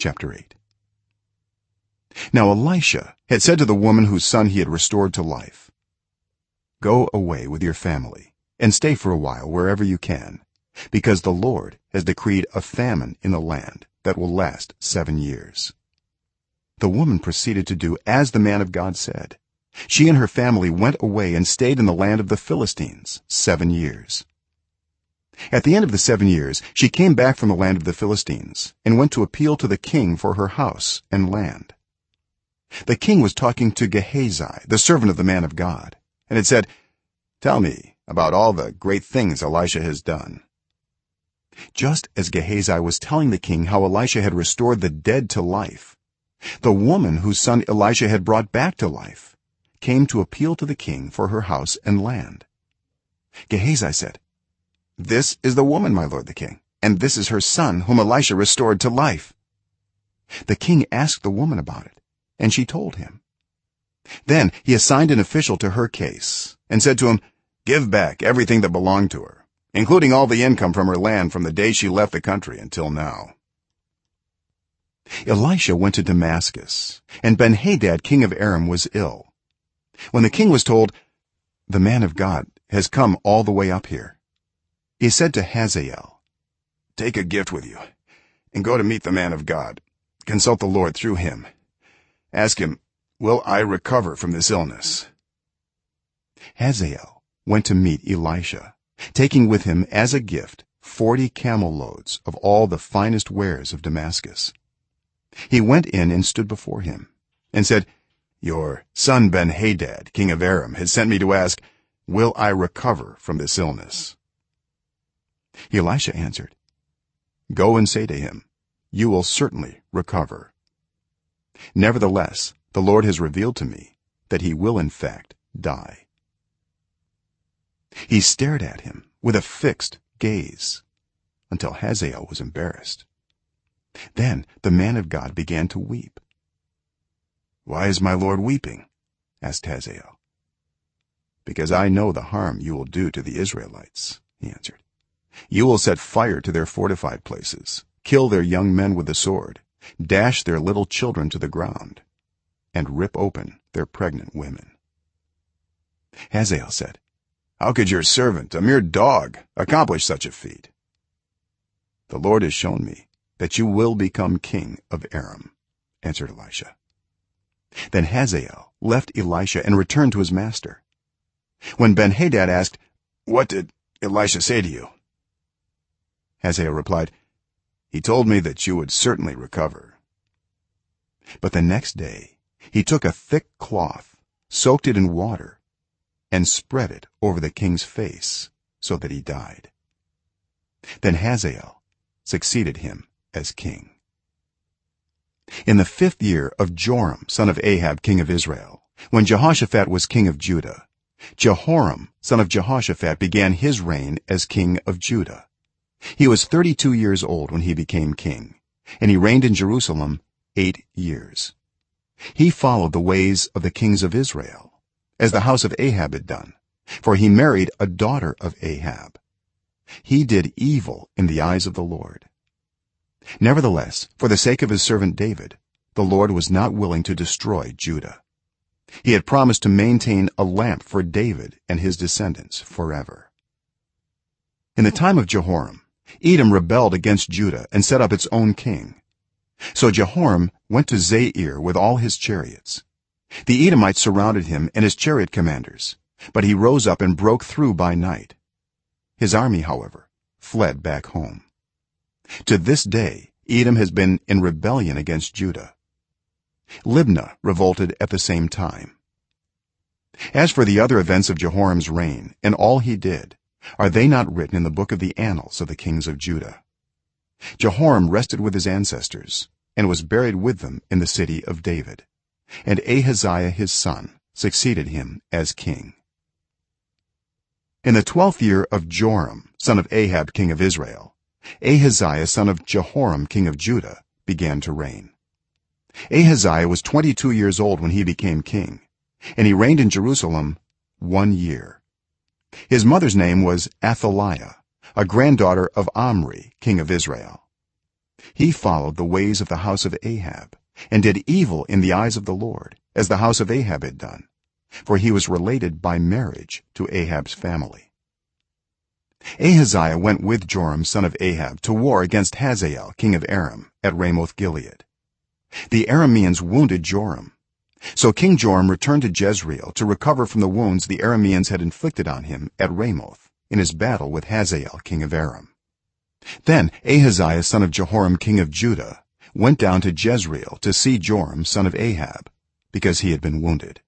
chapter 8 now elisha had said to the woman whose son he had restored to life go away with your family and stay for a while wherever you can because the lord has decreed a famine in the land that will last 7 years. The woman proceeded to do as the man of god said. She and her family went away and stayed in the land of the philistines 7 years at the end of the 7 years she came back from the land of the philistines and went to appeal to the king for her house and land. The king was talking to gehazi the servant of the man of god and had said tell me about all the great things elisha has done. Just as gehazi was telling the king how elisha had restored the dead to life the woman whose son elisha had brought back to life came to appeal to the king for her house and land. Gehazi said this is the woman my lord the king and this is her son whom elisha restored to life. The king asked the woman about it and she told him. Then he assigned an official to her case and said to him give back everything that belonged to her including all the income from her land from the day she left the country until now. Elisha went to damascus and benhadad king of aram was ill. When the king was told the man of god has come all the way up here he said to hazael take a gift with you and go to meet the man of god. Consult the lord through him. Ask him will i recover from this illness? Hazael went to meet elisha taking with him as a gift 40 camel loads of all the finest wares of damascus. He went in and stood before him and said your son ben-hadad king of aram has sent me to ask will i recover from this illness elisha answered go and say to him you will certainly recover. Nevertheless the lord has revealed to me that he will in fact die. He stared at him with a fixed gaze until hazael was embarrassed. Then the man of god began to weep. Why is my lord weeping? asked hazael. Because i know the harm you will do to the israelites he answered you will set fire to their fortified places kill their young men with the sword dash their little children to the ground and rip open their pregnant women. Hazael said how could your servant a mere dog accomplish such a feat? The lord has shown me that you will become king of aram answered elisha. Then hazael left elisha and returned to his master. When benhadad asked what did elisha say to you hazael replied he told me that you would certainly recover. But the next day he took a thick cloth soaked it in water and spread it over the king's face so that he died. Then hazael succeeded him as king. In the 5th year of joram son of ahab king of israel when jehoshaphat was king of judah jehoram son of jehoshaphat began his reign as king of judah he was 32 years old when he became king and he reigned in jerusalem 8 years. He followed the ways of the kings of israel as the house of ahab had done for he married a daughter of ahab. He did evil in the eyes of the lord. Nevertheless for the sake of his servant david the lord was not willing to destroy judah. He had promised to maintain a lamp for david and his descendants forever. In the time of jehoram edom rebelled against judah and set up its own king. So jehoram went to zair with all his chariots. The edomites surrounded him and his chariot commanders but he rose up and broke through by night. His army however fled back home. To this day edom has been in rebellion against judah. Libnah revolted at the same time. As for the other events of jehoram's reign and all he did are they not written in the book of the annals of the kings of judah? Jehoram rested with his ancestors and was buried with them in the city of david. And ahaziah his son succeeded him as king. In the 12th year of joram son of ahab king of israel ahaziah son of jehoram king of judah began to reign. Ahaziah was 22 years old when he became king and he reigned in jerusalem 1 year his mother's name was athaliah a granddaughter of omri king of israel. He followed the ways of the house of ahab and did evil in the eyes of the lord as the house of ahab had done for he was related by marriage to ahab's family. Ahaziah went with joram son of ahab to war against hazael king of aram at ramoth gilead. The arameans wounded joram so king joram returned to jezreel to recover from the wounds the arameans had inflicted on him at ramoth in his battle with hazael king of aram. Then ahaziah son of jehoram king of judah went down to jezreel to see joram son of ahab because he had been wounded